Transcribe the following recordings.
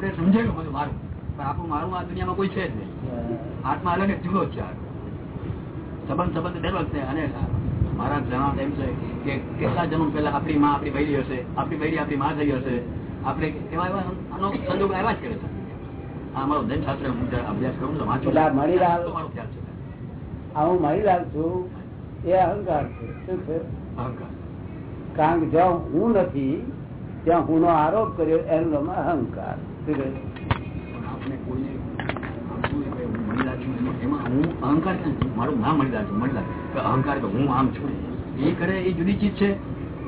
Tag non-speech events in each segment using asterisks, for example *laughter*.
પણ આપણે સમજાયું બધું મારું. પણ આપણું મારું આ દુનિયામાં કોઈ છે જ નહીં. આત્મા અલગ જુદો છે સંબંધ સંબંધ દર વખતે અને મારા જણાવ એમ છે કે કેટલા જન્મ પહેલા આપણી માં આપણી બૈરી હશે આપણી બૈરી આપણી માં થઈ હશે. આપણે એવા એવા આનો સંજોગ આવ્યા જ કરે છે. આ મારો ધનશાસ્ત્ર હું અભ્યાસ કરું છું વાંચું છે. આ હું મણીલાલ છું એ અહંકાર છે. શું છે? અહંકાર. કારણ કે જ્યાં હું નથી ત્યાં હું આરોપ કર્યો એનો અહંકાર. અહંકાર છે મારું નામ મણીલાલ છું મણીલાલ કે અહંકાર કે હું આમ છું. એ કરે એ જુદી ચીજ છે.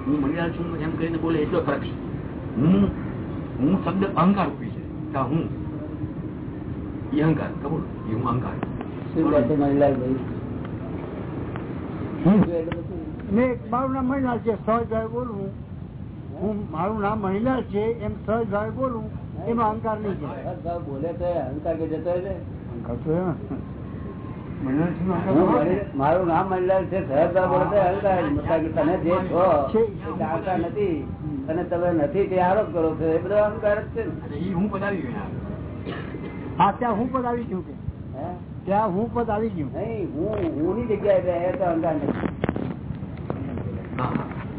હું મણીલાલ છું એમ કરીને બોલે એટલો ફરક છે. હું હું શબ્દ અહંકાર રૂપી છે. કે હું. એ અહંકાર કબૂલ? એ હું અહંકાર. મારું નામ મહિલા છે સહજ ભાઈ બોલું હું મારું નામ મહિલા છે એમ સહજ ભાઈ બોલવું. એમાં અહંકાર નહીં છે. બોલે તો અહંકાર કે જતો મારું નામ મંડળ છે તમે જે છો જાણતા નથી. અને તમે નથી તે આરોપ કરો છો એ બધો અહંકાર જ છે હું પધારી ગયો હા ત્યાં હું પદ આવી ગયું કે. હે? ત્યાં હું પદ આવી ગયું. નહીં હું હું ની જગ્યાએ અહંકાર નથી.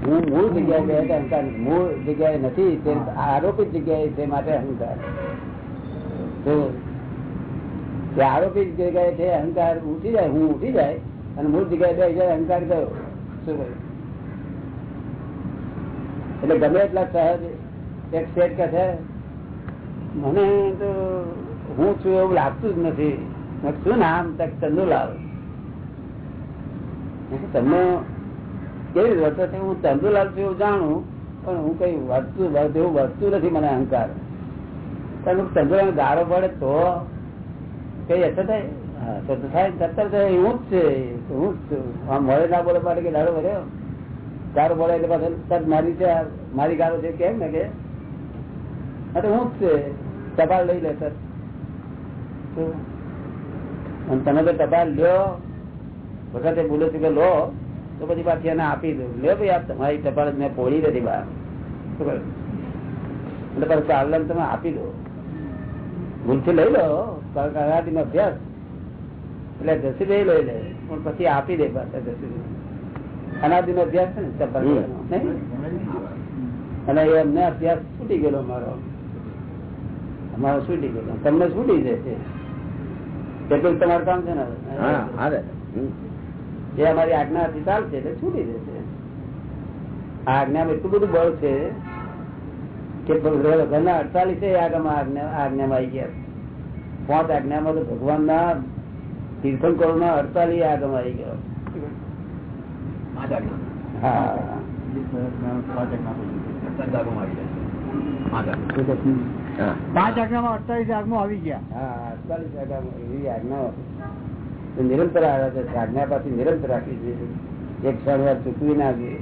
હા મૂળ જગ્યાએ તો અહંકાર મૂળ જગ્યાએ નથી, તે આરોપિત જગ્યાએ છે માટે અહંકાર. તો આરોપિત જગ્યાએ છે અહંકાર ઉઠી જાય, હું ઉઠી જાય અને મૂળ જગ્યાએ બે જાય અહંકાર ગયો શું કહ્યું એટલે ગમે એટલા સહજ એક સેટ કે છે, મને તો હું છું એવું લાગતું જ નથી. શું નામ? તક ચંદુલાલ તમને કેવી રીતે વર્તે હું ચંદુલાલ છું એવું જાણું, પણ હું કઈ વર્તું એવું વર્તું નથી મને અહંકાર. પણ ચંદુલાલ ગાળો પડે તો કઈ અસર થાય? મારી છે છે કેમ ને કે? હું જ છે, ટપાલ લઈ લે સર અને તમે તો ટપાલ લ્યો, વખતે બોલો છે કે લો તો પછી પાછી એને આપી દઉં. લે ભાઈ આ તમારી ટપાલ મેં પોળી નથી બહાર. એટલે પછી ચાલન તમે આપી દો. ભૂલથી લઈ લો કારણ અભ્યાસ. એટલે જસી લઈ લે પણ પછી આપી દે પાછા જસી અનાદિનો અભ્યાસ છે ને ટપાલ અને એમને અભ્યાસ છૂટી ગયેલો અમારો. અમારો છૂટી ગયેલો. તમને છૂટી જશે. એટલું તમારું કામ છે ને હમ. અમારી આજ્ઞાથી ચાલશે એટલે છૂટી જશે. આ આજ્ઞામાં એટલું બધું બળ છે કે ઘરના અડતાલીસ આજ્ઞા આજ્ઞામાં આવી ગયા. પાંચ આજ્ઞામાં તો ભગવાનના તીર્થંકરો ના અડતાલીસ આગમ આવી ગયો. પાંચ હા. આજ્ઞા આજ્ઞામાં અડતાલીસ આગમાં આવી ગયા. હા અડતાલીસ તો નિરંતર આવ્યા છે આજ્ઞા પાછી નિરંતર રાખી છે. એક ક્ષણ વાર ચૂકવી ના જોઈએ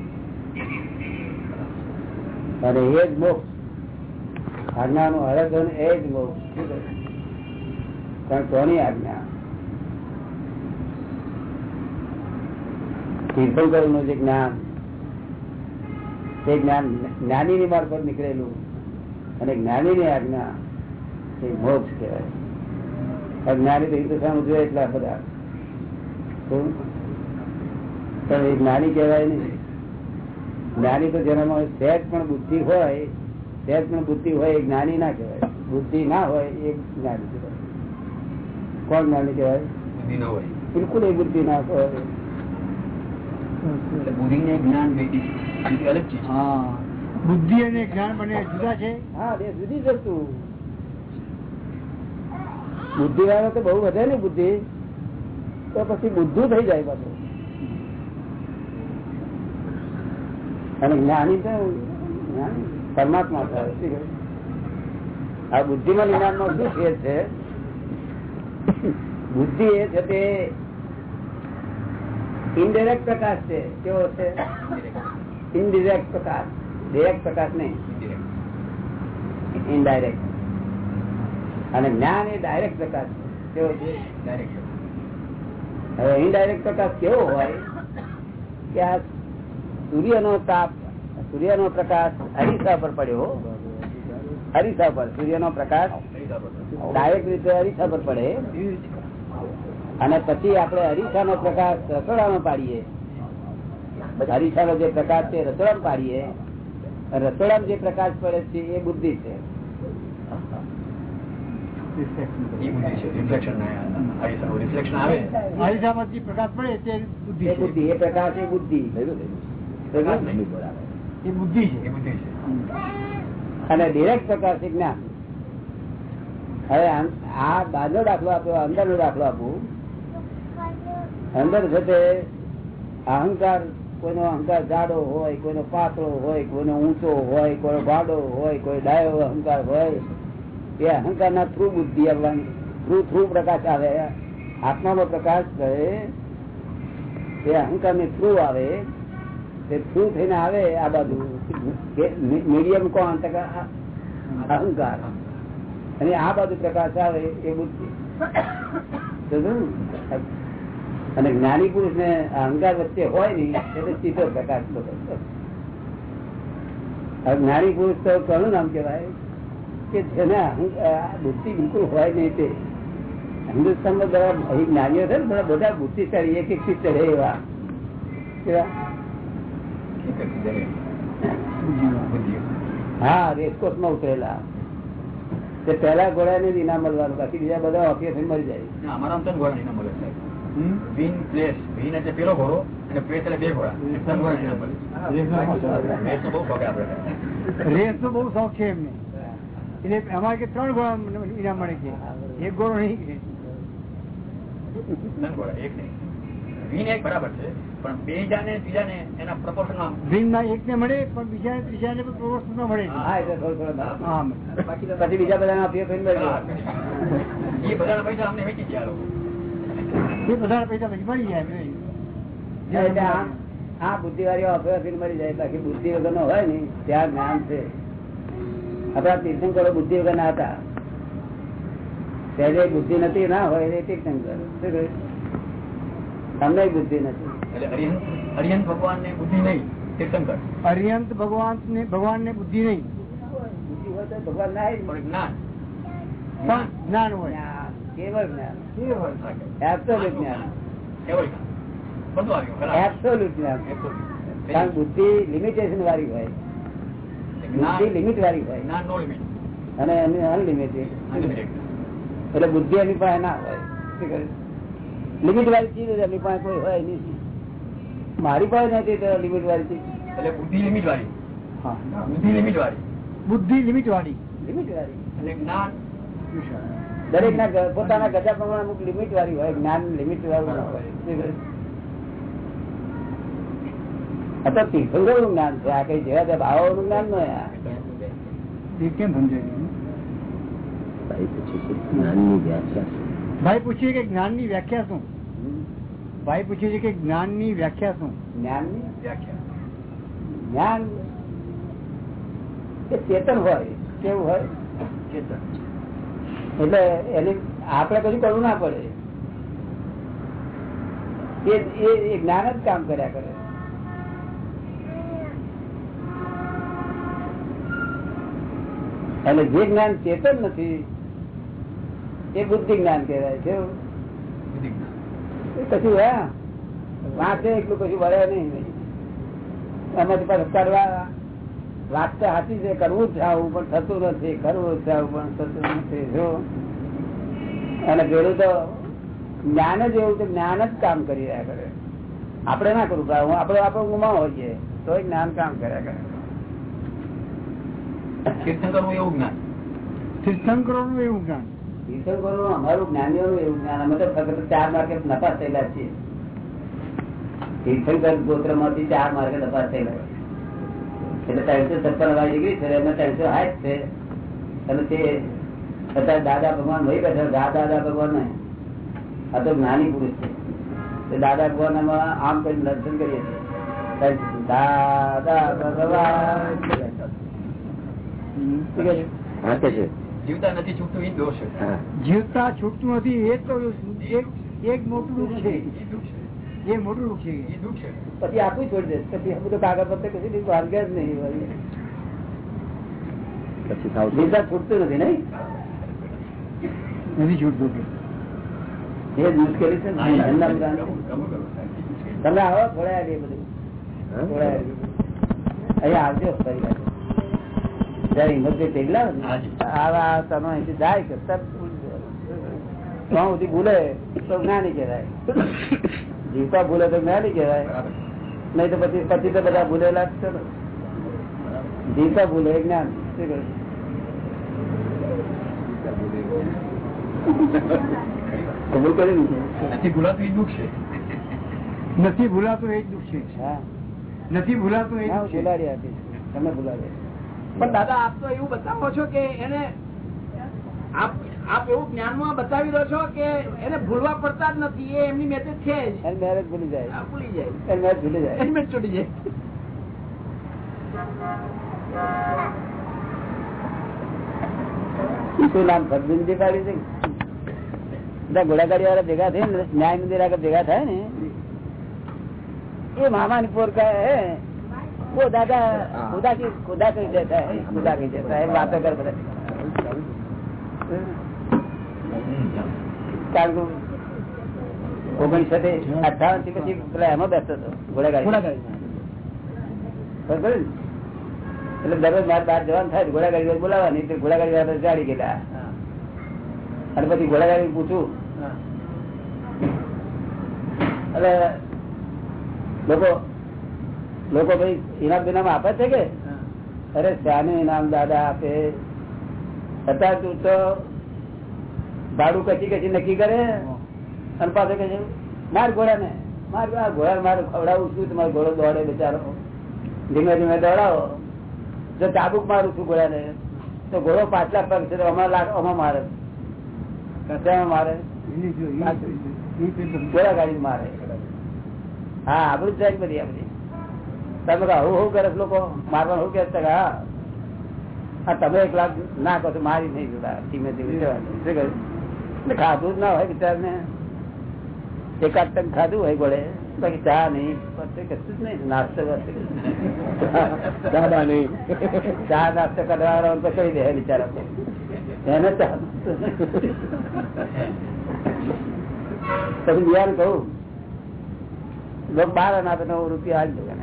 અને એ જ મોક્ષ. આજ્ઞાનું હરગન એ જ મોક્ષ. કારણ કોની આજ્ઞા? તીર્થંકરનું જે જ્ઞાન, તે જ્ઞાન જ્ઞાની ની મારફત નીકળેલું અને જ્ઞાની ની આજ્ઞા એ મોક્ષ કહેવાય. અજ્ઞાની તો હિન્દુસ્તાન જોઈએ એટલા બધા? પણ એ જ્ઞાની કહેવાય નહીં જ્ઞાની તો જેનામાં સહેજ પણ બુદ્ધિ હોય સહેજ પણ બુદ્ધિ હોય એ જ્ઞાની ના કહેવાય. બુદ્ધિ ના હોય એ જ્ઞાની કહેવાય. કોણ જ્ઞાની કહેવાય? બુદ્ધિ ન હોય. બિલકુલ એ બુદ્ધિ ના હોય. બુદ્ધિ ને જ્ઞાન બેટી આનાથી અલગ ચીજ. હા. બુદ્ધિ અને જ્ઞાન બંને જુદા છે? હા બે જુદી જતું બુદ્ધિ વાળો તો બહુ વધે ને બુદ્ધિ. તો પછી બુદ્ધું થઈ જાય પાછું. અને જ્ઞાની તો પરમાત્મા? આ બુદ્ધિમાં નો શું ફેર છે? બુદ્ધિ એ છે તે ઇનડિરેક્ટ પ્રકાશ છે. કેવો છે? ઇનડિરેક્ટ પ્રકાશ. ડિરેક્ટ પ્રકાશ નહીં. ઇનડાયરેક્ટ અને જ્ઞાન એ ડાયરેક્ટ પ્રકાશ છે. કેવો છે? ડાયરેક્ટ હવે ઇનડાયરેક્ટ પ્રકાશ કેવો હોય કે આ સૂર્યનો તાપ, સૂર્યનો પ્રકાશ અરીસા પર પડ્યો અરીસા પર, સૂર્યનો પ્રકાશ ડાયરેક્ટ રીતે અરીસા પર પડે. અને પછી આપણે અરીસાનો પ્રકાશ રસોડામાં પાડીએ. અરીસાનો જે પ્રકાશ છે રસોડામાં પાડીએ. રસોડામાં જે પ્રકાશ પડે છે એ બુદ્ધિ છે. પ્રકાશ પડે તે બુદ્ધિ એ બુદ્ધિ છે એ પ્રકાશ એ બુદ્ધિ. એ બુદ્ધિ છે. એ બુદ્ધિ છે. અને ડિરેક્ટ પ્રકાશ જ્ઞાન. હવે આ બહારનો દાખલો આપ્યો અંદર નો દાખલો આપું. અંદર છે અહંકાર કોઈનો અહંકાર જાડો હોય કોઈનો પાતળો હોય કોઈનો ઊંચો હોય કોઈનો ભાડો હોય કોઈ ડાયો અહંકાર હોય એ અહંકાર ના થ્રુ બુદ્ધિ થ્રુ થ્રુ પ્રકાશ આવે. આત્મા નો પ્રકાશ કહે એ અહંકાર ને થ્રુ આવે, તે થ્રુ થઈને આવે આ બાજુ. મીડિયમ કોણ? અહંકાર. અને આ બાજુ પ્રકાશ આવે એ બુદ્ધિ. અને જ્ઞાની પુરુષ ને અહંકાર વચ્ચે હોય નઈ એટલે સીધો પ્રકાશ જ્ઞાની પુરુષ તો કોનું નામ કેવાય કે જેને બુદ્ધિ બિલકુલ હોય નહીં તે. હિન્દુસ્તાનમાં બધા જ્ઞાનીઓ છે ને બધા બધા બુદ્ધિશાળી એક એક થી ચડે એવા. હા રેસકોર્સમાં ઉતરેલા. તે પેલા ઘોડા ને ઇનામ મળવાનું બાકી બીજા બધા ઓફિસ મરી જાય. અમારા ત્રણ ઘોડા ઇનામ મળે સાહેબ. Win place. વિન એટલે પેલો ઘોડો અને પ્લેસ એટલે બે ઘોડા. રેસ તો બહુ શોખ છે એમને. એટલે અમારે કે ત્રણ ગોળા ઈનામ મળે છે. એક ગોળો નહીં મળે મળે. મળી આ બુદ્ધિ વાળી ઓફિસ મરી જાય. બાકી બુદ્ધિ વગર નો હોય ને ત્યાં જ્ઞાન છે. આપડા તીર્થંકરો બુદ્ધિ વગર ના હતા. ત્યારે બુદ્ધિ નથી ના હોય એ તીર્થંકર. શું કહ્યું? તમને બુદ્ધિ નથી. હરિહંત ભગવાન ને બુદ્ધિ નહીં તીર્થંકર. અરિયંત ભગવાન ને ભગવાન ને બુદ્ધિ નહીં. બુદ્ધિ હોય તો ભગવાન ના પણ ને. જ્ઞાન. જ્ઞાન હોય. કેવળ જ્ઞાન. કેવળ એબ્સોલ્યુટ જ્ઞાન. કેવળ જ્ઞાન. બધું એબ્સોલ્યુટ જ્ઞાન. બુદ્ધિ લિમિટેશન વાળી હોય. બુદ્ધિ લિમિટ વાળી હોય. જ્ઞાન નો લિમિટ અને એની અનલિમિટેડ અનલિમિટેડ એટલે બુદ્ધિ એની પાસે ના હોય. લિમિટ વાળી ચીજ એમની પાસે કોઈ હોય નહીં. મારી પાસે નથી તો લિમિટ વાળી ચીજ. એટલે બુદ્ધિ લિમિટ વાળી. હા. બુદ્ધિ લિમિટ વાળી. બુદ્ધિ લિમિટ વાળી. લિમિટ વાળી. એટલે જ્ઞાન. દરેક ના પોતાના ગજા પ્રમાણે અમુક લિમિટ વાળી હોય જ્ઞાન લિમિટ વાળું હોય. તીર્થંકરનું જ્ઞાન છે. આ કઈ જેવા ભાવો નું જ્ઞાન નો એ કેમ સમજાય? ભાઈ પૂછીએ કે જ્ઞાનની વ્યાખ્યા શું? ભાઈ પૂછે છે કે જ્ઞાનની વ્યાખ્યા શું? જ્ઞાનની વ્યાખ્યા જ્ઞાન ચેતન હોય. કેવું હોય? ચેતન. એટલે એની આપણે કશું કરવું ના પડે. એ જ્ઞાન જ કામ કર્યા કરે. એટલે જે જ્ઞાન ચેતન નથી એ બુદ્ધિ જ્ઞાન કહેવાય છે. કશું હે? વાંચે એટલું કશું વળે નહીં. એમાંથી પાછું કરવા વાત તો સાચી છે કરવું જ આવું પણ થતું નથી કરવું જ આવું પણ થતું નથી. જો અને પેલું તો જ્ઞાન જ એવું છે જ્ઞાન જ કામ કરી રહ્યા કરે. આપણે ના કરવું આપણે આપણે ઊંઘમાં હોઈએ તો જ્ઞાન કામ કર્યા કરે. તીર્થંકર એવું જ્ઞાન. તીર્થંકરો એવું જ્ઞાન. તીર્થંકરોનું અમારું જ્ઞાનીઓનું એવું જ્ઞાન. અમે તો ફક્ત ચાર માર્કે નપાસ થયેલા છીએ. તીર્થંકર ગોત્રમાંથી ચાર માર્કે નપાસ થયેલા એટલે ત્રણસો છપ્પન હજાર ડિગ્રી છે એમને ત્રણસો હાથ છે. અને તે અત્યારે દાદા ભગવાન વહી બેઠા દા- દાદા ભગવાન આ તો જ્ઞાની પુરુષ છે. તે દાદા ભગવાન આમ કરીને દર્શન કરીએ છીએ. દાદા ભગવાન છે? જીવતા નથી છૂટતું એ દોષ જીવતા છૂટતું નથી એ તો એક મોટું દુઃખ છે. એ દુઃખ છે. એ મોટું દુઃખ છે. એ દુઃખ છે. પછી આખું છોડી દે. પછી આ બધું કાગળ પત્તે કશું ભાગ્ય જ નહીં પછી જીવતા છૂટતું નથી નહીં? નથી છૂટતું. એ મુશ્કેલી છે ને. ધંધા બધા. તમે આવો થોડા બધું. થોડા અહીંયા આવજો ફરી. જયારે હિંમતભાઈ તેગલા આવા તમે અહીંથી જાય કે તરત ભૂલી તો જ્ઞાની કહેવાય. જીવતા ભૂલે તો જ્ઞાની કહેવાય. બરાબર. નહીં તો પછી પછી તો બધા ભૂલેલા જ છે. જીવતા ભૂલે જ્ઞાન. કબૂલ કર્યું નથી ભૂલાતું એ દુઃખ છે. નથી ભૂલાતું એ જ દુઃખ છે. હા. નથી ભૂલાતું એ ભૂલાડી આપી તમે ભૂલાડી. પણ દાદા આપ તો એવું બતાવો છો કે એને આપ એવું જ્ઞાનમાં બતાવી દો છો કે એને ભૂલવા પડતા જ નથી એ એમની મેસેજ છે જ. મેરેજ ભૂલી જાય. ભૂલી જાય. મેરેજ ભૂલી જાય. એની છૂટી જાય. શું નામ? ફરદુનજી પાડ્યું છે? બધા ઘોડાગાડી વાળા ભેગા થઈ ને ન્યાય મંદિર આગળ ભેગા થાય ને? એ મામા ની પોર કહે હે वो दादा खुदा की खुदा कही देता है खुदा कही देता है बातें कर બધા કારણ કે ઓગણીસો અઠાવન થી પછી પેલા એમાં બેસતો હતો ઘોડાગાડી બરોબર ને? એટલે દરરોજ મારે બહાર જવાનું થાય તો ઘોડાગાડી બોલાવવાની તો ઘોડાગાડી વાળા ગાડી ગયેલા અને પછી ઘોડાગાડી પૂછું એટલે લોકો લોકો ભાઈ ઇનામ બિનામ આપે છે કે? અરે શાનું ઇનામ દાદા આપે. હતા તું તો ભાડું કચી કચી નક્કી કરે અને પાછો કહે માર ઘોડા ને માર ઘોડા મારે ખવડાવું છું તમારો ઘોડો દોડે બિચારો. ધીમે ધીમે દોડાવો. જો ચાબુક મારું છું ઘોડા ને તો ઘોડો પાછલા પગ છે તો અમારે મારે. કસામાં મારે? ઘોડા ગાડી મારે. હા આબરું જાય બધી આ બધી તમે આવું શું કરે લોકો? મારવા શું કે હા. તમે એક લાખ ના કહો તો મારી નહીં જોડા ધીમે ધીમે ખાધું જ ના હોય બિચાર ને એકાદ ટંક ખાધું હોય ગોળે. બાકી ચા નહીં. કશું જ નહીં. નાસ્તો ચા નાસ્તો કરવાનો પછી દે બિચારા તો. એને ચા. તમે બિયાર કહું? બાર ના તો હું રૂપિયા દઉં એને.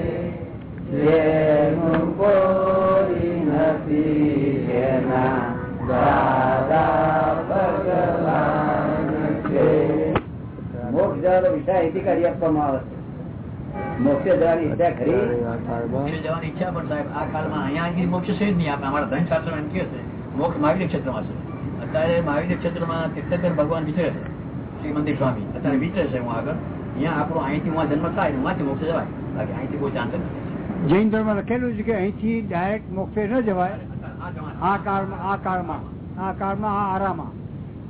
જેનું અહીંથી આપવામાં આવે છે મોક્ષ જવાની જવાની ઈચ્છા પણ આ કાળમાં અહીંયા આગળ મોક્ષ નહીં આપણે અમારા ધન શાસ્ત્ર છે, મોક્ષ મહાવીર ક્ષેત્રમાં છે. અત્યારે મહાવીર ક્ષેત્રમાં તીર્થંકર ભગવાન વિચરે છે સ્વામી. અત્યારે વિચરે છે આગળ. અહીંયા આપણો અહીંથી હું જન્મ થાય હું મોક્ષ જવાય. બાકી અહીંથી કોઈ ચાન્સ નથી. જૈન ધર્મ લખેલું છે કે અહીંથી ડાયરેક્ટ મોક્ષે ન જવાય. આ કાળમાં આ કાળમાં આ કાળમાં આ આરામાં.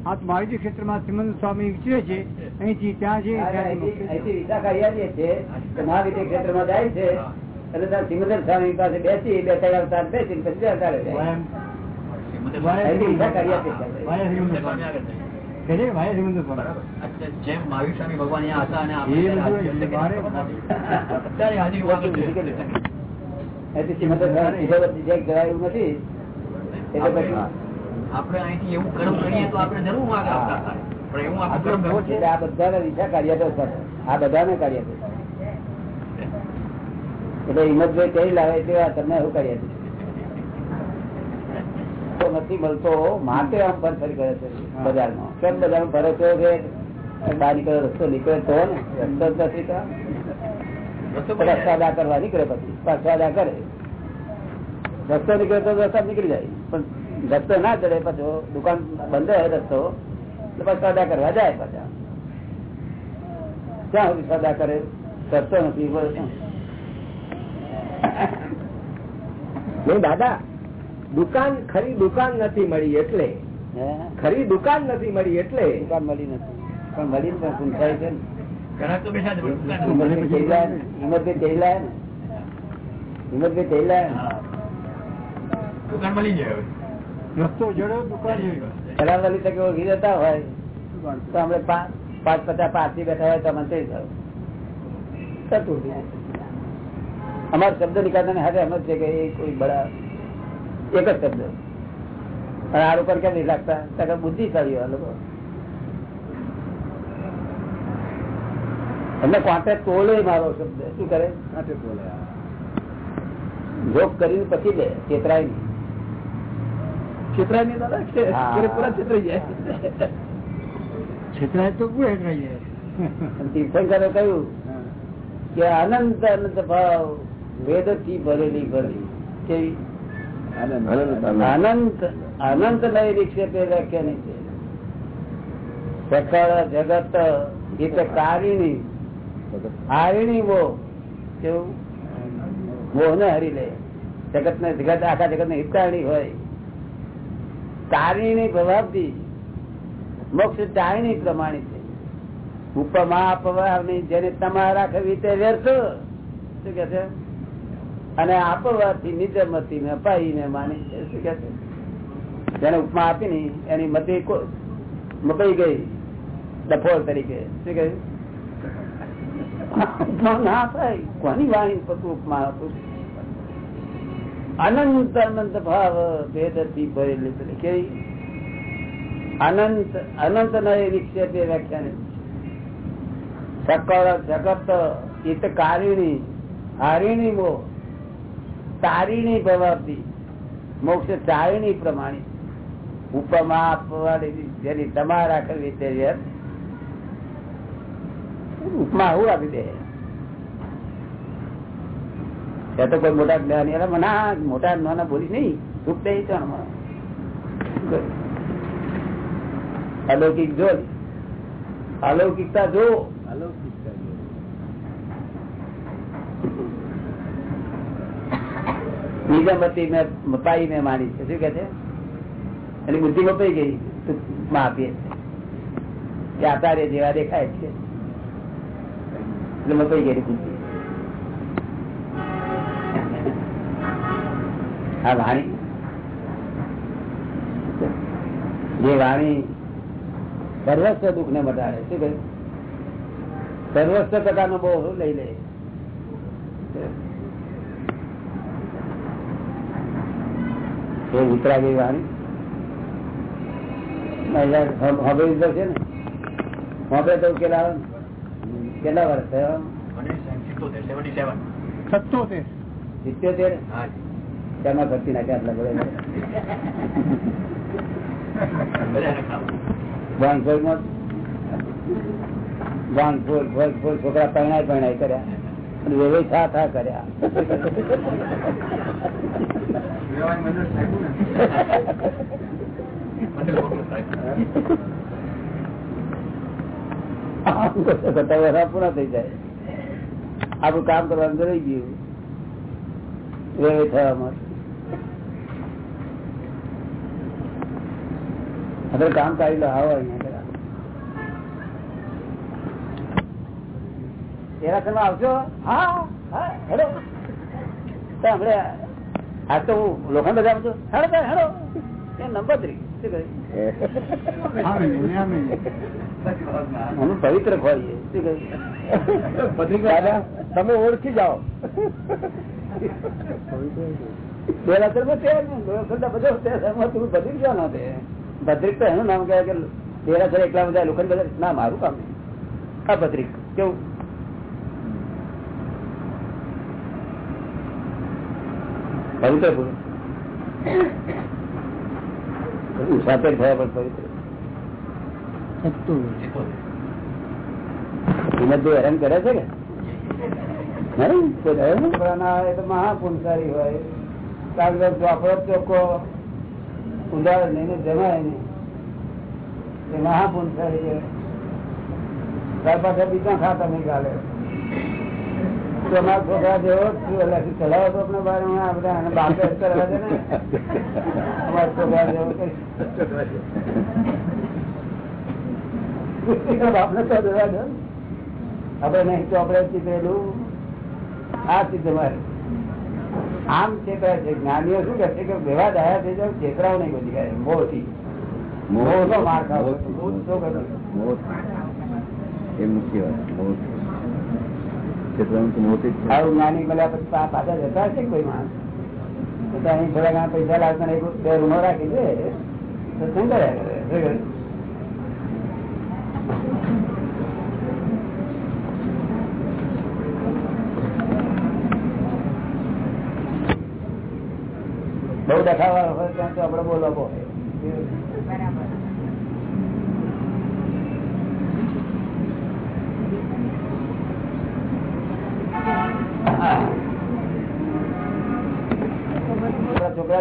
આ તો મારી ક્ષેત્રમાં શ્રીમંત સ્વામી વિચરે છે અહીંથી ત્યાં છે અહીંથી વિશાખા છીએ તો મહાવિદ્ય ક્ષેત્રમાં જાય છે અને ત્યાં સિમંદર સ્વામી પાસે બેસી બે ત્રણ અવતાર બેસી પછી અવતારે જાય. અહીંથી વિશાખા આવી આપીએ છીએ. વાયા શ્રીમંત સ્વામી. કે છે વાયા શ્રીમંત સ્વામી. બરાબર. અત્યારે જેમ મહાવીર ભગવાન હતા અને અત્યારે હાજરી નથી એટલે પછી આપણે અહીંથી એવું કર્મ કરીએ તો આપણે જરૂરમાં આગળ પણ આ બધાના કાર્ય તો આ બધાને કાર્ય છે *laughs* એટલે હિંમતભાઈ કઈ લાવે છે આ તમને એવું કાર્ય છે તો નથી મળતો માટે આમ ફરફરી કરે છે બજારમાં. કેમ બજારમાં ફરે છે કે બહાર નીકળે રસ્તો નીકળે તો ને? રસ્તો જ નથી રસ્તા કરવા નીકળે પછી. પાછા સાદા કરે. રસ્તો નીકળે તો રસ્તા નીકળી જાય. પણ રસ્તો ના ચડે પછી દુકાન બંધ હોય રસ્તો તો પછી સાદા કરવા જાય પાછા. ક્યાં સુધી સદા કરે? રસ્તો નથી દાદા દુકાન ખરી દુકાન નથી મળી એટલે. ખરી દુકાન નથી મળી એટલે. દુકાન મળી નથી. પણ મળી પણ પૂંછાય છે પાંચ પચાસ બેઠા હોય તો થતું હતું. શબ્દ નીકળતા ને હાથે સમજ છે કે એ કોઈ બડા એક જ શબ્દ. અને આ ઉપર કેમ નહીં લાગતા બુદ્ધિશાળી આ લોકો. એમને કોન્ટ્રે તોલે મારો શબ્દ. શું કરે? જોક કરીને પછી લે ચેતરાય નહીં. છેતરાય નહીં દાદા પૂરા છેતરાઈ જાય. છેતરાય તો જાય. તીર્થંકરે કહ્યું કે અનંત અનંત ભાવ વેદથી ભરેલી. ભરી કેવી? અનંત અનંત નહીં વિક્ષેપે વ્યાખ્યાની છે. સકળ જગત હિત કારિણી. હારિણી વો કેવું? મોહ ને હરી લે. જગત ને જગત આખા જગત ને હિતકારણી હોય. તારીણી પ્રભાવતી મોક્ષ ચારણી પ્રમાણિત છે. ઉપમા અપવાની જેને તમારા ખવી તે વ્યર્થ શું કે છે? અને આપવાથી નિજમતી ને અપાઈને માની. શું કે જેને ઉપમા આપી ની એની મતી મપાઈ ગઈ. ડફોલ તરીકે. શું કહ્યું ના ભાવ ભેદથી ભરેલી પેલી કેવી અનંત અનંત નય વિક્ષેપે વ્યાખ્યાન. સકળ જગત હિત કારિણી હારિણી મો તારીણી ભવાતી મોક્ષ તારીણી પ્રમાણી. ઉપમા આપવાની જેની તમારા કરવી તે ઉપમા હું આપી દે? ત્યાં તો કોઈ મોટા જ્ઞાની ના મોટા નાના બોલી નહીં. સુખ દે તો અલૌકિક જો અલૌકિકતા જો નિજામતી મેં મપાઈ મેં માની છે. શું કે છે? એની બુદ્ધિ મપાઈ ગઈ. ટૂંકમાં આપીએ કે આચાર્ય જેવા દેખાય છે. એટલે મપાઈ ગઈ બુદ્ધિ. આ વાણી. જે વાણી સર્વસ્વ દુઃખ ને મટાડે શું કહ્યું? સર્વસ્વ પ્રકારનો બહુ લઈ લે. એ ઉતરા ગઈ વાણી હવે છે ને. હવે તો કેટલા કેટલા વર્ષ થયો? મને સિત્તોતેર, 77. સત્તોતેર. સિત્યોતેર તેમાં ભરતી નાખ્યા આટલા બધા? બધાને ખાવ. વાંગફોડમાં વાંગફોડ ફોડ ફોડ છોકરા પરણાય પરણાય કર્યા. પૂરા થઈ જાય. આપણું કામ કરવાનું રહી ગયું. વેવાઈ થવામાં આપણે કામ કાઢી લો, આવો અહીંયા. એના માં આવજો હા હેડો. આ તો હું લોખંડ બધા આવજો હેડો હેડો. નંબર થ્રી પવિત્ર ખોરીએ તમે ઓળખી જાઓ. બેલાસરમાં બધો ભદ્રિક ક્યાં ના તે ભદ્રિક તો એનું નામ કહેવાય કે બેલાસર એકલા બધા લોખંડ બધા ના મારું કામ નહીં. આ ભદ્રિક. કેવું? પવિત્ર પુરુષ સાથે થયા પણ પવિત્ર. સિત્તોતેર. હિંમત હેરાન કરે છે તો મહાપુનસારી હોય. કાગળ ચોખ્ખો ઉદાહરણ લઈને જમાય નહીં. એ મહાપુનસારી છે. ત્યાર પાછળ બીજા ખાતા નહીં ગાલે. તું અમારા છોકરા જેવો ચલાવો તો આપણે હમણાં આ બધા બાપે કરવા છે ને. અમારા છોકરા જેવો કઈ. છે. જ્ઞાનીઓ શું કહે છે કે વ્યવહાર દયા થઈ મોહથી. મોહનો માર ખાવો. મોહ. એ મુખ્ય વાત. મોત ક્ષેત્રમાં તો મોત જ છે આવું રાખી દે. તો શું કરે? બહુ દેખાવા હોય ત્યાં તો આપડે બોલવા.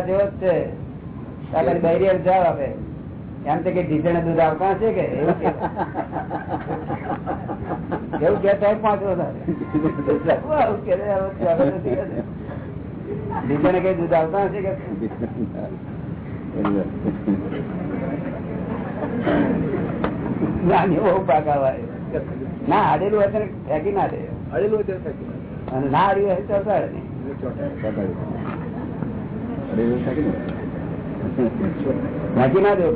છોકરા જેવો જ છે. બૈરી જવાબ આપે. એમ તો કે ઢીચણે દૂધ આવતા છે કે? એવું કે. એવું કે સાહેબ પાંચ *laughs* ઢીચણે કઈ દૂધ આવતા હશે કે? નાની બહુ પાકા હોય ના આડેલું હશે ફેંકી ના દે. અને ના આડ્યું હશે તો અસાડે નહીં. ફેંકી ના હોય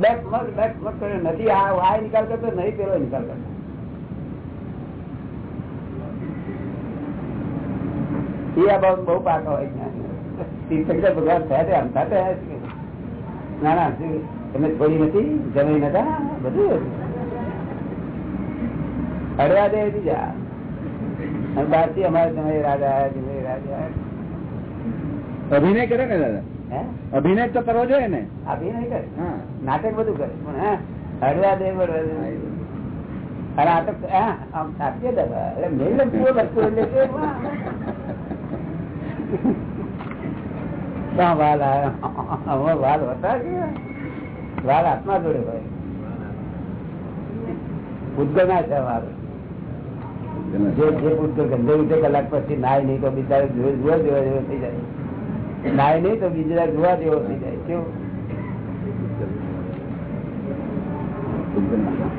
બેક બેક એ આ બહુ પાકા હોય તીર્થંકર ભગવાન થયા તે અમથા? ના ના તમે છોડી નથી જમી નતા, બધું. અડવા દે બીજા. અને બહારથી અમારે તમે રાજા જમાઈ રાજા અભિનય કરે ને દાદા? અભિનય તો કરવો જોઈએ ને? અભિનય કરે? નાટક બધું કરે પણ હે હળવા દે અરે આ તો આમ સાચી દાદા એટલે મેલ વસ્તુ એટલે વાલ? હવે વાલ હતા વાલ આત્મા જોડે હોય. ભૂતગળ ના છે વાલ. જે જે ભૂતગળ ગંદે રીતે કલાક પછી નાય નહીં તો બિચારે જોવા જોવા જેવો થઈ જાય. નાય નહીં તો બીજા જોવા જેવો થઈ જાય. કેવું? Thank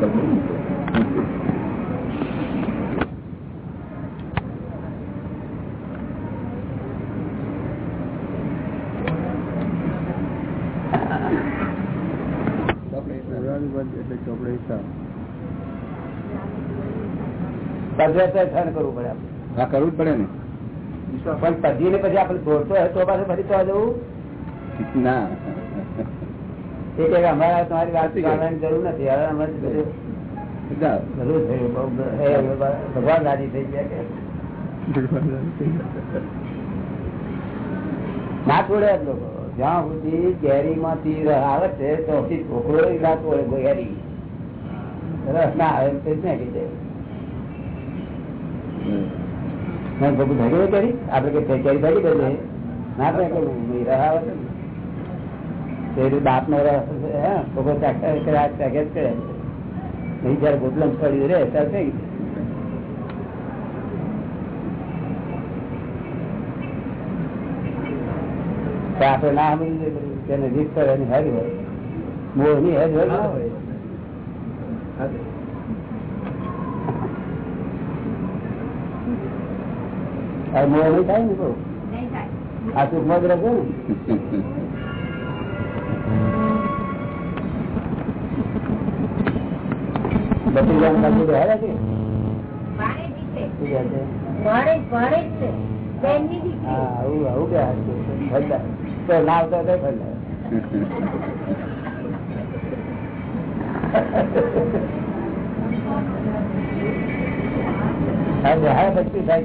ચોપડે સહન કરવું પડે આપણે. હા કરવું જ પડે ને. પણ પધીને પછી આપણે દોડતો હોય તો પાછું ફરી તો જવું. ના. એ કે અમારે તમારી વાત જાણવાની જરૂર નથી. હવે અમારે બધું હિસાબ. બધું થયું. બહુ એ હવે ભગવાન રાજી થઈ ગયા કે? ના છોડે જ લોકો. જ્યાં સુધી કેરી માંથી રસ આવે છે તો સુધી છોકરો ના છોડે કેરી. રસ ના આવે, તે જ નાખી દે ભેગી કરી? આપડે કે કેરી ભેગી દઈએ ના તો કે આવે છે. કરે રહે, ત્યારે થઈ ગયું. તો આપણે ના કે રીત કરે એની હેડ હોય. મોહની હેડ હોય ના હોય? મોહ નહીં થાય ને બહુ આ સુખમાં જ રહેશે ને? બધી જાણ છે. શું હા આવું આવું કે ફરતા તો ના આવતો તો ફરતા બેહાડ થાય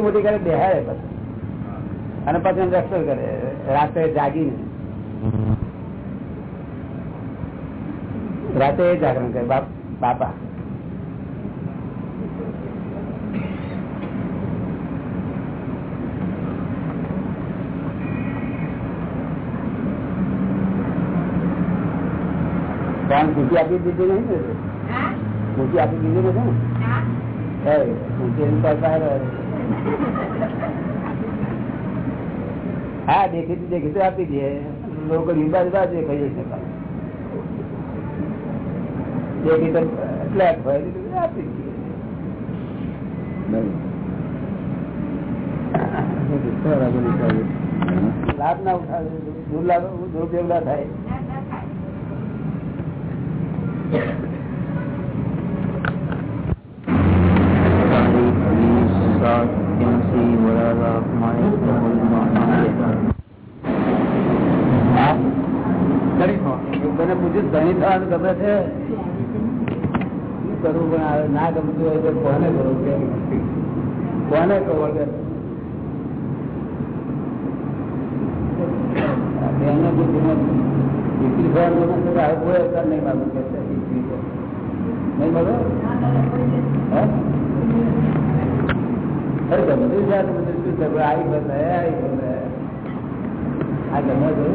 મોટી કરે, બેહાડે પછી. અને પછી રક્ષણ કરે. રાત્રે જાગીને. રાતે જાગરણ કરે. બાપ બાપા કોણ ખુશી આપી દીધી નહીં ને ખુશી આપી દીધી નથી ને હે, ખુશી એની પાસે આવ્યો. હા દેખીતી દેખીતું આપી દે લોકો રીબાજ બાજુ કહી શકાય દેખી તો ફ્લેટ હોય. આપી લાભ ના ઉઠાવે દુરુપયોગ ના થાય. થવાનું ગમે છે? કરવું પણ હવે ના ગમતું હોય તો કોને કરવું કે કોને કહું કે એમને પૂછ્યું દીકરી થવાનું ગમે છે તો હવે કોઈ અસર નહીં માગું કે છે દીકરી તો. નહીં માગો હે? અરે ગમતું છે આ તો બધું શું કરવું આવી બસ આવી બસ આ ગમે છે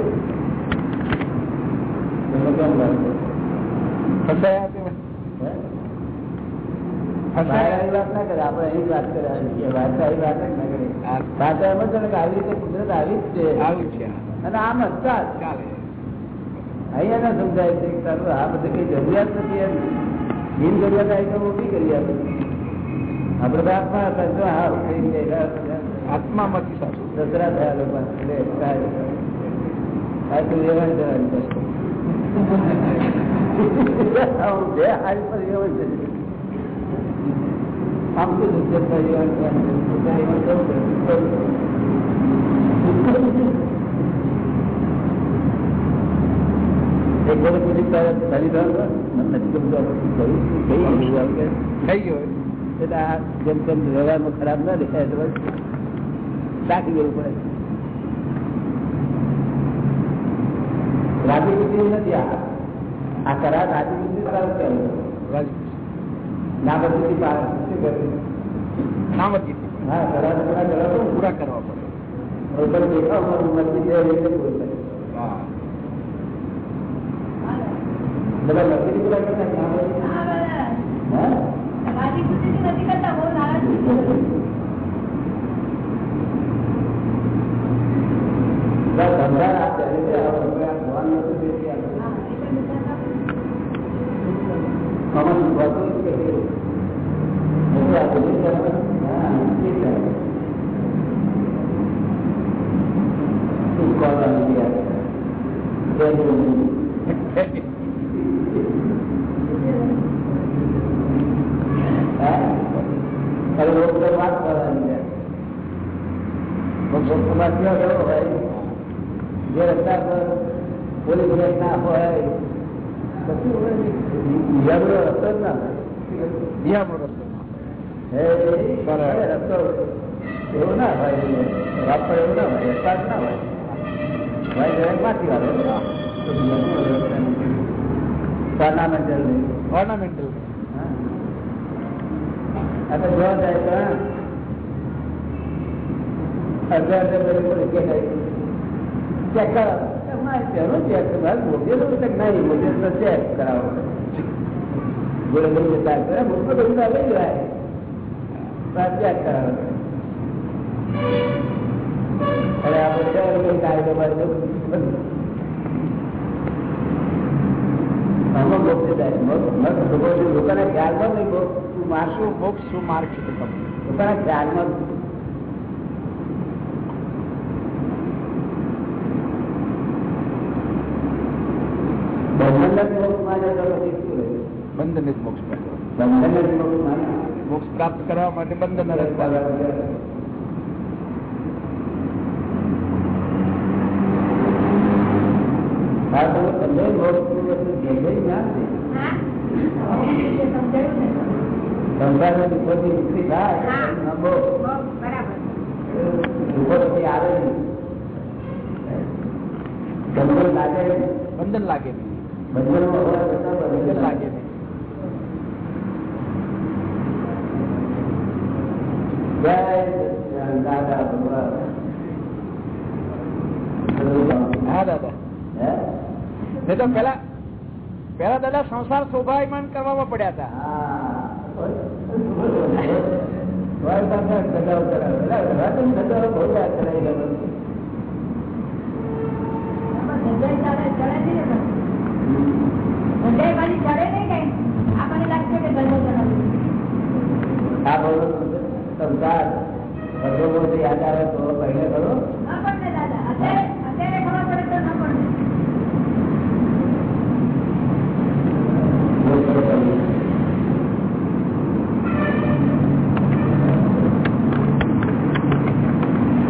એમાં કેમ લાગે? હે? સમજાય છે તારું આ બધી કઈ જરૂરિયાત નથી એમ. બિન જરૂરિયાત આવી તો ઊભી કરી આપે. આત્મા હતા જો હા થઈ સાચું. દસરા થયા લોકો. લે, કાંઈ. આ તો રહેવાનું જવાનું છે. આવું બે હાલ પર રહેવાનું છે. આમ તો દુઃખ પરિવાર પરિવાર કેવું એક વખત પૂછી તારે તારી ધર મને નથી ગમતું આપણે શું કહ્યું? કઈ ગયું આમ કે? થઈ ગયો એટલે આ જેમ તેમ વ્યવહારમાં ખરાબ ના દેખાય તો બસ રાખી દેવું પડે રાજી બુદ્ધિ નથી આ આ કરા રાજી બુદ્ધિ સારું કહેવું ના બુદ્ધિ પાર પૂરા કરવા પડે ઉપર ஆகிறது આ તો જોવા જાય તો. અડધા અડધા ચેક કરો. એમાં ચેક કરાવ મોટેલો નહીં. મોટેલ ચેક કરાવો. કરાવો આપણે નહીં બહુ તું મારશું શું મોક્ષ શું માર્ગ છે તમે લોકોના ખ્યાલમાં બંધન જ મોક્ષ માને તો પછી શું રહ્યું? બંધન જ મોક્ષ પ્રાપ્ત બંધન જ મોક્ષ માને. મોક્ષ પ્રાપ્ત કરવા માટે બંધન રસ્તા હા? સંસારના દુઃખોથી મુક્તિ થાય. હા. એમાં બહુ દુઃખો પછી આવે બંધન લાગે બંધન લાગે નહીં. બંધનમાં હોય તો બંધન લાગે જય દાદા હા દાદા. નહીં તો પેલા પેલા દાદા સંસાર શોભાયમાન કરવામાં પડ્યા હતા. સંસાર ભગવો યાદ આવે તો પહેલે કરો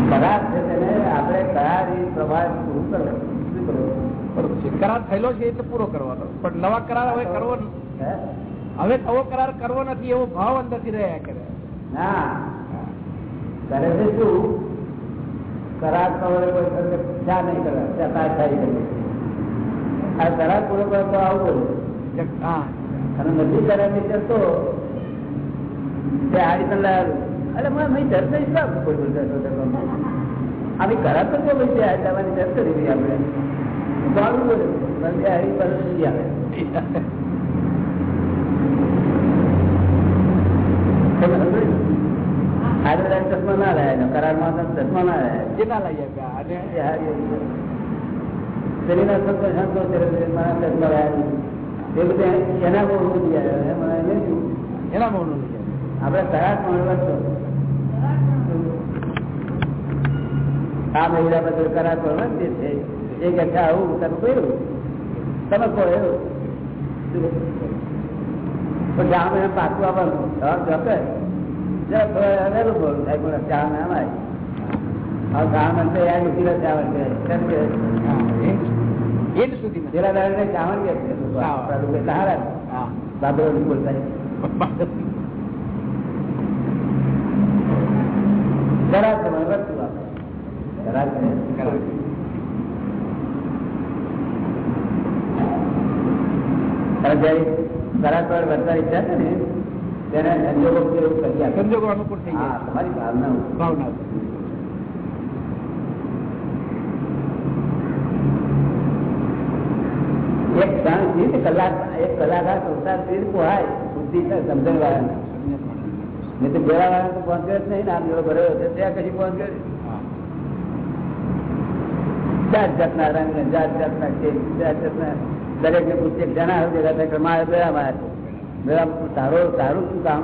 કરાર છે તેને આપણે કરાર એ પ્રમાણે પૂરું કરવું શું કરવું? બરોબર છે કરાર થયેલો છે એટલે પૂરો કરવાનો પણ નવા કરાર હવે કરવો હવે નવો કરાર કરવો નથી એવો ભાવ અંદરથી રહ્યા કરે. કરે છે શું કરાર પ્રમાણે કોઈ ચા નહીં કરે. ચા થાય આ કરાર પૂરો કરે તો આવું હા. અને નથી કરે નહીં તો તે આ રીતે લાવ્યું અરે મને મેં ડર નહીં શું આપું કોઈ બોલતા તો ડરવા અમે કરાર તો જો ભાઈ ડર કરી આપણે? ચશ્મા ના લાયા કરારમાં ચશ્મા ના એના બહુ એને કરાર પણ આ મહિલા બધું કરાર પણ છે. એ કે છે આવું તમે કહ્યું તમે કહો એવું પણ જામ એને પાછું સર જપે જરા બોલું થાય પણ જામ એમ આવે જામ અંતે યાર મૂકી રહે કે સુધીમાં. પેલા દાડે ચાવણ કે. બાબરો બોલતા *laughs* કરે કરાર. અને જયારે ઈચ્છા છે ને તેને સંજોગો કેવું કરી સંજોગો અનુકૂળ થઈ હા તમારી ભાવના ભાવના. એક ક્ષણ જીત કલાક એક કલાક આ સંસાર જીત પોહાય બુદ્ધિ સમજણ વાળાને નહીં તો ગોળા વાળા તો પહોંચ્યો જ નહીં ને આમ જોડો ભર્યો છે ત્યાં કદી પહોંચ્યો જાત જાતના રંગ ને જાત જાતના છે જાત જાતના દરેક ને પુસ્તક જણા હોય ભેગા થાય કે તારો, તારું શું કામ?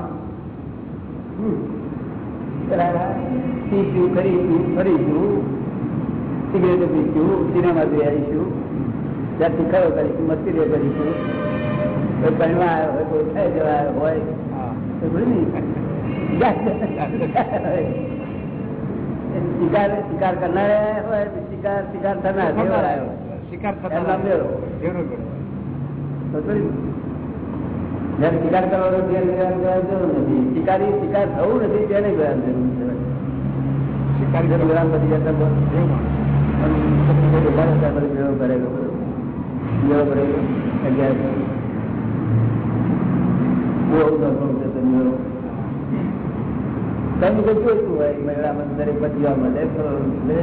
ખરીશું ફરીશું સિગરેટ સિનેમા કરીશું કરીશું. કોઈ પરિવાર આવ્યો હોય, કોઈ થઈ હોય. શિકાર શિકાર કરનાર હોય, શિકાર શિકાર થનાર આવ્યો શિકાર થતા જરૂર જેમ શિકાર કરવાનો નથી. શિકારી શિકાર થવું નથી તેને જરૂર શિકાર ગ્રામ જતા માનો. પણ બધું કરેલો કરેલો અગિયાર તો જોઈતું હોય? મળે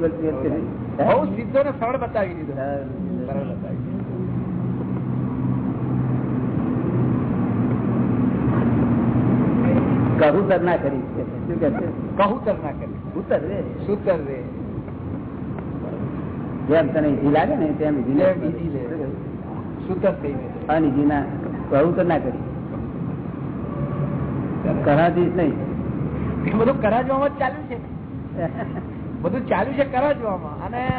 બધું. બહુ સીધો ને સરળ બતાવી દીધો. સરળ બતાવી દીધો. ના કરી શું કે છે? કહુતર ના કરી. ઉતર રે? સૂતર રે. જેમ તને ઈજી લાગે ને તેમ ઈજી જેમ ઈજી લે. સુતર થઈ ગઈ અનઈજી ના કહુતર ના કરી. કરાતી જ નહીં. બધું કરાજવામાં જ ચાલ્યું છે. *laughs* બધું ચાલ્યું છે કરાજવામાં. અને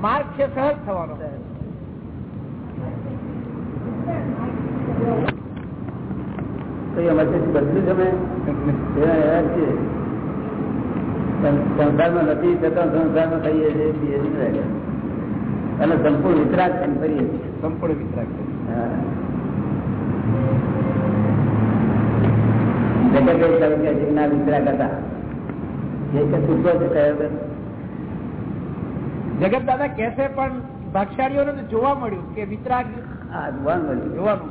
માર્ગ છે સહજ થવાનો. સંસારમાં નથી છતાં સંસારમાં થઈએ છીએ. અને સંપૂર્ણ વિતરાગ કરીએ સંપૂર્ણ વિતરાગ. હા. જગત એ કે જીવના વિતરાગ હતા. એ કે છૂટો છે કયો બેન? જગત દાદા કેસે પણ ભાગશાળીઓને તો જોવા મળ્યું કે વિતરાગ જોવા મળ્યું. જોવાનું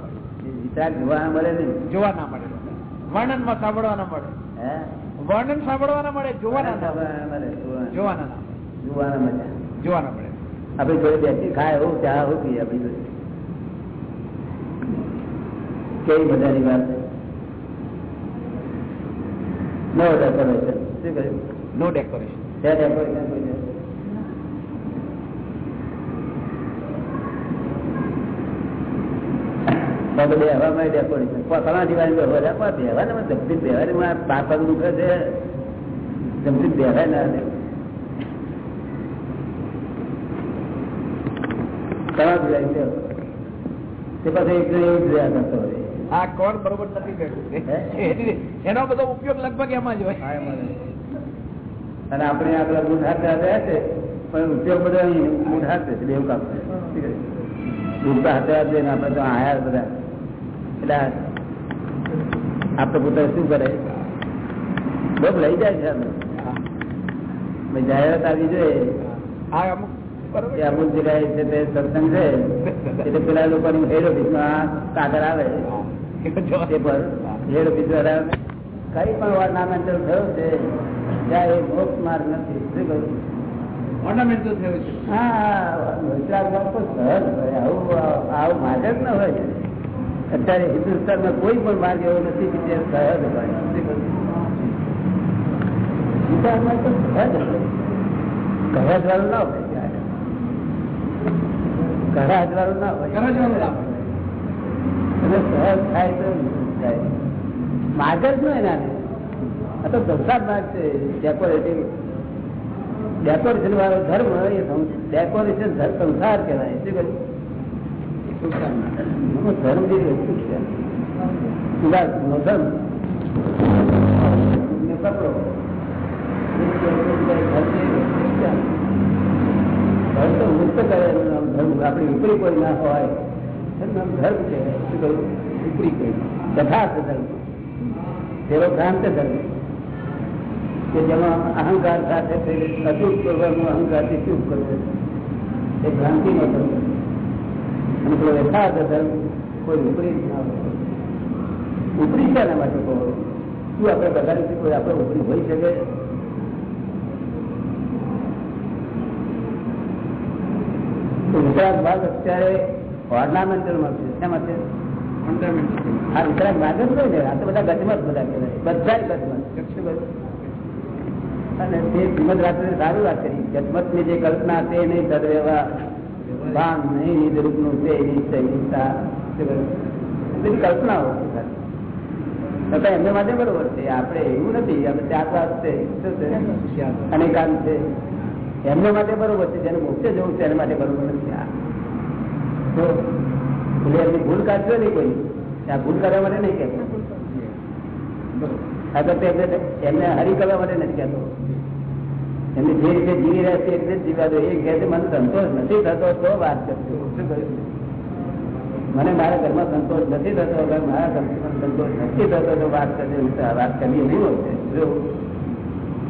વિતરાગ જોવા મળે ને. જોવા ના મળે. વર્ણનમાં સાંભળવા ના મળે. વર્ણન સાંભળવા ના મળે જોવાના ના મળે. જોવાના. જોવાના ના મળે. જોવાના મળે. આપડે જોડે બેસી ખાય એવું ચા પીએ આપણી જોડે. કેવી મજાની વાત છે. નો ડેકોરેશન શું કહ્યું? નો ડેકોરેશન ત્યાં ડેકોરેશન પોતાના દિવાળી રહ્યા પણ જમતી બેહવાની માં પાપા દુખે છે. જમતી બેહાય ના તમારા દિવાળી. તે પછી એક એક જોયા કરતો હોય. આ કોણ બરોબર નથી એનો બધો ઉપયોગ લગભગ એમાં જ હોય. અને આપણે આપણા બુટ હાથે હાથે છે પણ ઉપયોગ બધો હાથે છે બેવું કામ બુટ હાથે હાથે ને આપણે તો આયા બધા. એટલે આપણે પોતે શું કરે? બહુ લઈ જાય છે. જાહેરાત આવી જોઈએ આ અમુક અમુક જગ્યાએ છે તે સત્સંગ છે એટલે પેલા લોકોની ઓફિસમાં કાગળ આવે. કઈ પણ ઓર્નામેન્ટલ થયું છે ત્યાં એ મોક્ષ માર્ગ નથી. શું કહ્યું ઓર્નામેન્ટલ થયું છે. હા ગુજરાતમાં તો સહજ હોય. આવું આવું માર્ગ જ ન હોય. અત્યારે હિન્દુસ્તાનમાં કોઈ પણ માર્ગ એવો નથી કે જે સહજ હોય. ગુજરાતમાં તો સહજ હોય. કહેજ વાળું ના હોય. કહેજ વાળું ના હોય કરજવાનું ના હોય. અને માર્ગ જ ન એના આ તો સંસાર માર્ગ છે ડેકોરેટિવ ડેકોરેશન વાળો ધર્મ એ ડેકોરેશન સંસાર કહેવાય. શું કહ્યું? ને ધર્મ. આપણી ઉપરી કોઈ ના હોય. અહંકાર સાથે અચૂક કરવાનું અહંકારથી ચૂપ કરવું એ ભ્રાંતિનો ધર્મ અને પેલો યથાર્થ ધર્મ કોઈ ઉપરી ના હોય. ઉપરી શાના માટે કહો. શું આપણે બધાથી કોઈ આપણે ઉપરી હોઈ શકે? ગુજરાત ભાગ અત્યારે ઓર્નામેન્ટલમાં મળશે શેમાં છે? આ વિતરાગ ભાગ જ નહીં ને. આ તો બધા ગજમત બધા કહેવાય. બધા જ ગજમત અને તે શ્રીમદ રાત્રે સારું વાત કરી ગજમતની જે કલ્પના તે નહીં સદવ્યવહાર ભાન નહીં નિદરૂપ તે નિશ્ચય નિષ્ઠા શું કહ્યું? બધી કલ્પનાઓ છતાં એમને માટે બરોબર છે. આપણે એવું નથી. આપણે વાત છે. અનેકાંત છે. એમને માટે બરોબર છે. જેને મોક્ષે જવું છે એના માટે બરોબર નથી. આ એમની ભૂલ કાઢજો નહીં કોઈ. આ ભૂલ કરવા માટે નહીં કહેતો. આ તો એમને એમને હરી કરવા માટે નથી કહેતો. એમને જે રીતે જીવી રહ્યા છે એ રીતે જીવા દો. એ કહે છે, મને સંતોષ નથી થતો તો વાત કરજો. શું કહ્યું મને મારા ઘરમાં સંતોષ નથી થતો અગર મારા ઘરમાં સંતોષ નથી થતો તો વાત આ વાત કરવી નહીં હોય. જો.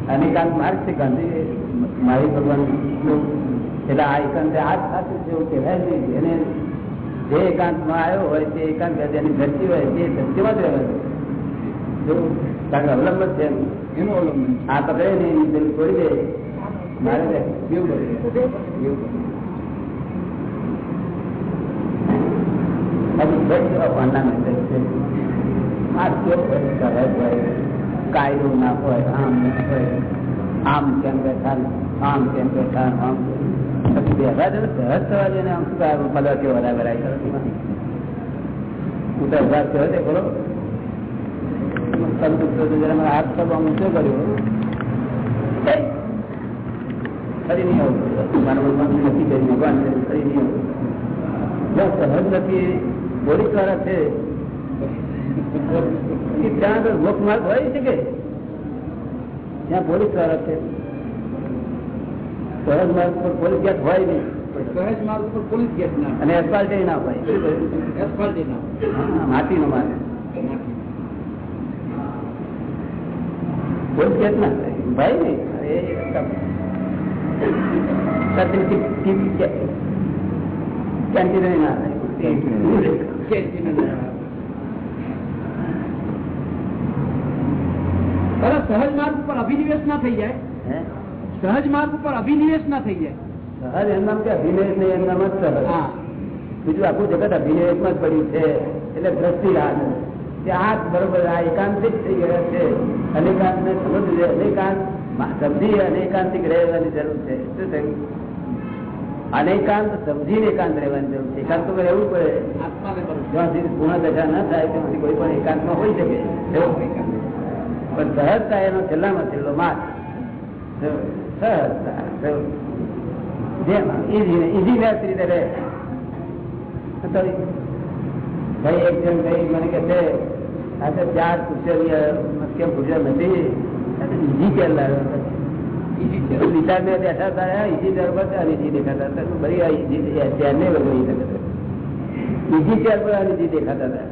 અનેકાંત માર્ગ છે ગાંધી મારી ભગવાન એટલે આ એકાંત આ જ સાચું છે એવું કહેવાય જ નહીં એને જે એકાંતમાં આવ્યો હોય તે એકાંત જેની ધરતી હોય તે ધરતીમાં જ રહેવાનું કારણ કે અવલંબન છે એનું. એનું અવલંબન આ પકડે નહીં એની પેલું છોડી દે. મારે કેવું કાયદો ના હોય આમ ના હોય આમ કેમ બેઠા આમ કેમ બેઠા આમ કેમ. સહજ નથી બોડી દ્વારા છે ત્યાં આગળ લોકમાર્ગ હોય છે કે? ત્યાં પોલીસ દ્વારા છે. સહજ માર્ગ પર પોલીસ ગેટ હોય નહીં. સહેજ માર્ગ પર પોલીસ ગેટ ના અને એસપાલ્ટે ના હોય. એસફાલ્ટ ના માટી નો માર્ગ. પોલીસ ગેટ ના ભાઈ ને કેન્ટીન ના સહજ માર્ગ પર અભિનિવેશ ના થઈ જાય? સહજ માર્ગ ઉપર અભિનિવેશ ના થઈ જાય. સહજ એમના કે અભિનય નહીં એમ નામ જ સહજ બીજું આખું જગત અભિનયમાં જ પડ્યું છે એટલે દ્રષ્ટિ રાહ કે આ બરોબર આ એકાંતિક થઈ ગયા છે. અનેકાંત ને સમજ લે અનેકાંત સમજી અનેકાંતિક રહેવાની જરૂર છે. શું થયું? અનેકાંત સમજીને એકાંત રહેવાની જરૂર છે. એકાંત તો રહેવું પડે. જ્યાં સુધી પૂર્ણ દશા ન થાય ત્યાં સુધી કોઈ પણ એકાંતમાં હોઈ શકે. એવું. પણ સહજતા એનો છેલ્લામાં છેલ્લો માર્ગ. ઈઝીનેસ રીતે પર અનીજી દેખાતા હતા તો બધી આ ઈઝી ધ્યાનને વગડી શકે ઈઝી ચેર પર અનીજી દેખાતા હતા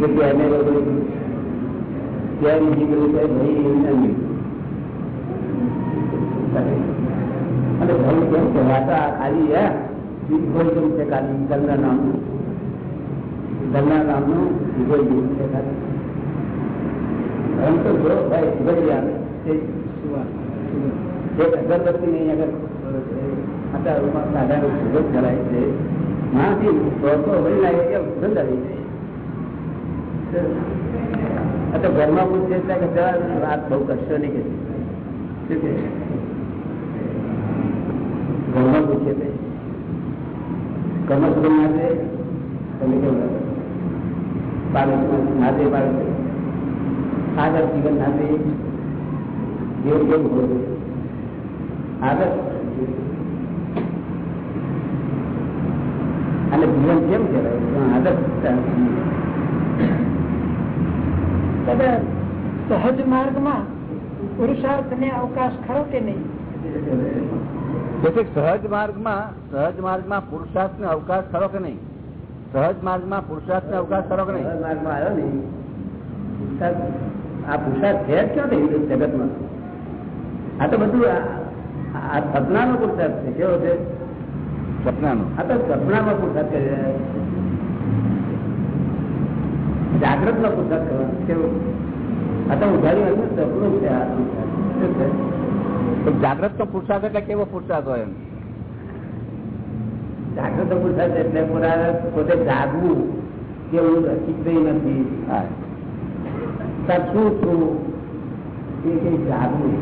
કે ધ્યાનને વગડી ત્યાં ઈઝી કર્યું છે ભાઈ એવું નથી અને ભાઈ કેમ કહેવાતા ખાલી હે ઇગોઇઝમ છે ખાલી ગંગા નામનું ગંગા નામનું ઇગોઇઝમ છે ખાલી પરંતુ જો ભાઈ સુગડી આવે તે એક અગરબત્તી નહીં અગર અત્યારમાં સાધારણ સુગંધ ધરાય છે માંથી તો વળી લાગે કે સુગંધ આવી જાય આ તો ઘરમાં પૂછે કે વાત બહુ કરશો નહીં કે ઘરમાં પૂછે છે કમર નાતે તમે કેવું પાડે નાતે પાડે આગળ જીવન નાતે એવું કેવું હોય. આગળ અને જીવન કેમ કહેવાય? દાદા સહજ માર્ગમાં પુરુષાર્થ ને અવકાશ ખરો કે નહીં? સહજ માર્ગમાં સહજ માર્ગમાં પુરુષાર્થ ને અવકાશ ખરો કે નહીં? સહજ માર્ગમાં પુરુષાર્થ ને અવકાશ ખરો કે નહીં? માર્ગમાં આવ્યો ને આ પુરુષાર્થ છે જ ક્યાં નહીં જગતમાં? આ તો બધું આ- આ સપનાનો પુરુષાર્થ છે. કેવો છે? સપનાનો આ તો સપનામાં પુરુષાર્થ કરી રહ્યા છે. જાગ્રત નો પુસ્તક કેવું? આ તો ઉધારી હતું સપનું છે જાગ્રત નો પુરસાદ એટલે કેવો પુરસાદ હોય એમ? જાગ્રત નો પુરસાદ એટલે પોતે જાગવું કે હું રસિક નથી. શું છું? એ કઈ જાગવું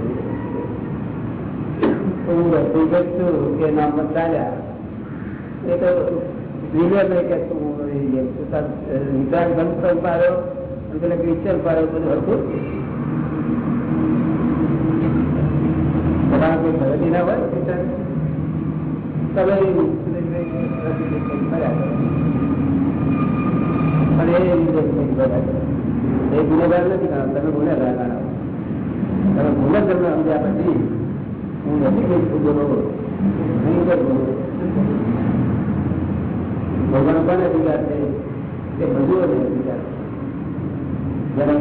હું રસિક છું કે નામ ચાલ્યા. એ તો વિનય અને પેલા ક્રિશ્ચન એ એ નથી તમે ગુનેગાર ગણાવો તમે ગુનેગાર સમજ્યા પછી હું નથી કઈ છું બોલો નહીં બોલો ભગવાન પણ અધિકાર છે તે બધું અધિકાર જેને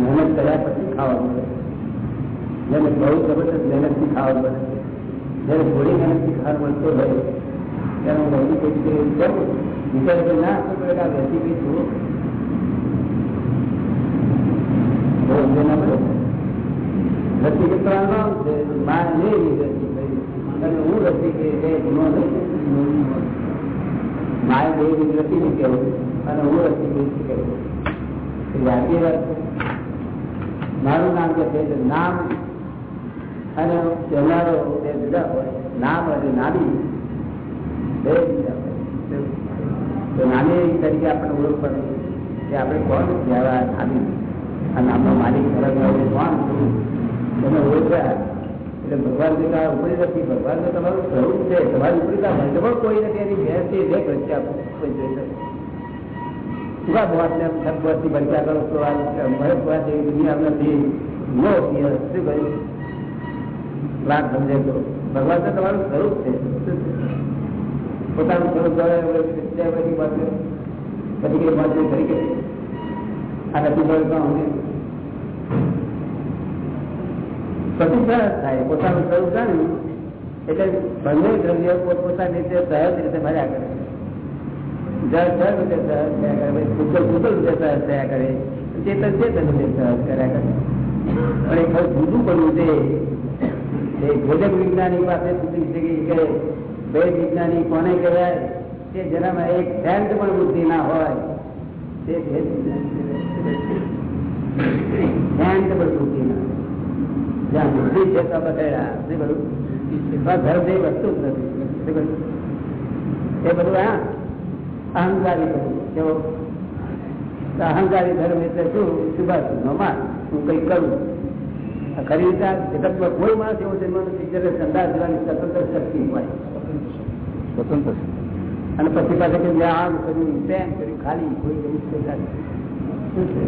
મહેનત કર્યા પછી ખાવા પડે જેને બહુ જબરદસ્ત મહેનતથી ખાવા પડે જેને થોડી મહેનતથી ખાવા મળતો હોય ત્યારે હું વહેલી કઈ રીતે કરું વિચાર કે ના, તો પડે આ વહેતી કઈ છું રસી કે છે માં નહીં રસી અને હું રસી કે ગુનો નહીં મારે બે રીતે રસી નહીં અને હું રસી કેવું? છે. મારું નામ જે છે નામ અને કહેનારો બે જુદા હોય. નામ અને નાની બે જુદા તો નાની તરીકે આપણે ઓળખ પડે કે આપણે કોણ કહેવા નાની. આ નામનો માલિક હું કોણ? છું ઓળખ્યા એટલે ભગવાન જે કાં ઉપરી નથી, ભગવાન તો તમારું સ્વરૂપ છે, તમારી ઉપરી કાં હોય પણ કોઈ નથી, એની ભેર છે જે વચ્ચે આપણું કોઈ જોઈ શકે સુગા ભગવાન ને સદભગવતની ભરતા કરો, તો આ ભરત ભગવાન જેવી દુનિયા નથી. નો ફિયર શું કહ્યું વાત સમજે તો. ભગવાન તો તમારું સ્વરૂપ છે. પોતાનું સ્વરૂપ દ્વારા પછી બાજુ પછી કઈ બાજુ તરીકે આ નથી ભરતા હું પછી સરસ થાય, પોતાનું સ્વરૂપ કર્યું એટલે બંને દ્રવ્ય પોતપોતાની રીતે સહજ રીતે ભર્યા કરે. જળ જળ રીતે સહજ થયા કરે, પછી ભૂગલ ભૂગલ રીતે સહજ થયા કરે, ચેતન ચેતન રીતે સહજ કર્યા કરે. પણ એ ખરું જુદું પડવું છે. એ ભોજક વિજ્ઞાની પાસે સુધી શકી કે બે વિજ્ઞાની કોને કહેવાય? કે જેનામાં એક સેન્ટ પણ બુદ્ધિ ના હોય. તે ભેદ સેન્ટ પણ બુદ્ધિ ના જ્યાં બુદ્ધિ છે ત્યાં બતાવ્યા શું બધું ધર્મ એ વસ્તુ જ નથી? એ બધું હા અહંકારી બધું કેવો? અહંકારી ધર્મ એટલે શું? સુભાષ નો હું કઈ કરું? ખરી રીતે જગતમાં કોઈ માણસ એવો જન્મ નથી જયારે સંદાસ જવાની સ્વતંત્ર શક્તિ હોય. સ્વતંત્ર અને પછી પાસે કે મેં આમ કર્યું તેમ કર્યું ખાલી કોઈ જવું છે. ખાલી શું છે?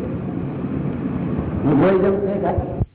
હું કોઈ જવું છે ખાલી?